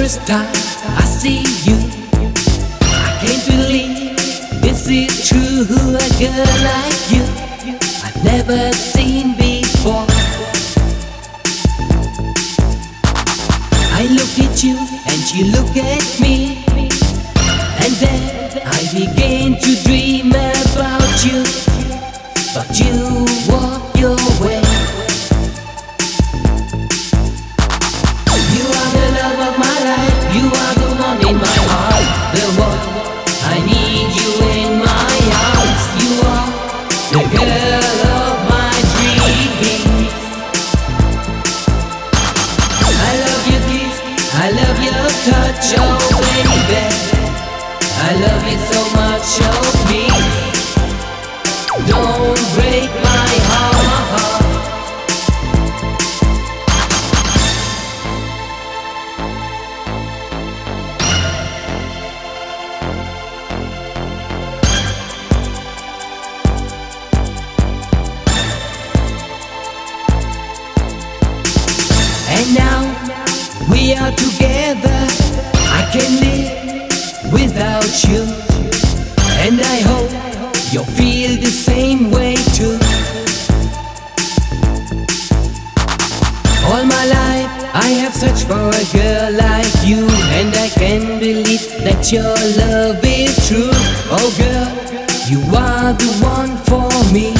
first time I see you. I can't believe this is true. A girl like you I've never seen before. I look at you and you look at me, and then I begin to. I love you so much, oh, Don't break my heart. And now we are together. I can that your love is true. Oh girl, you are the one for me.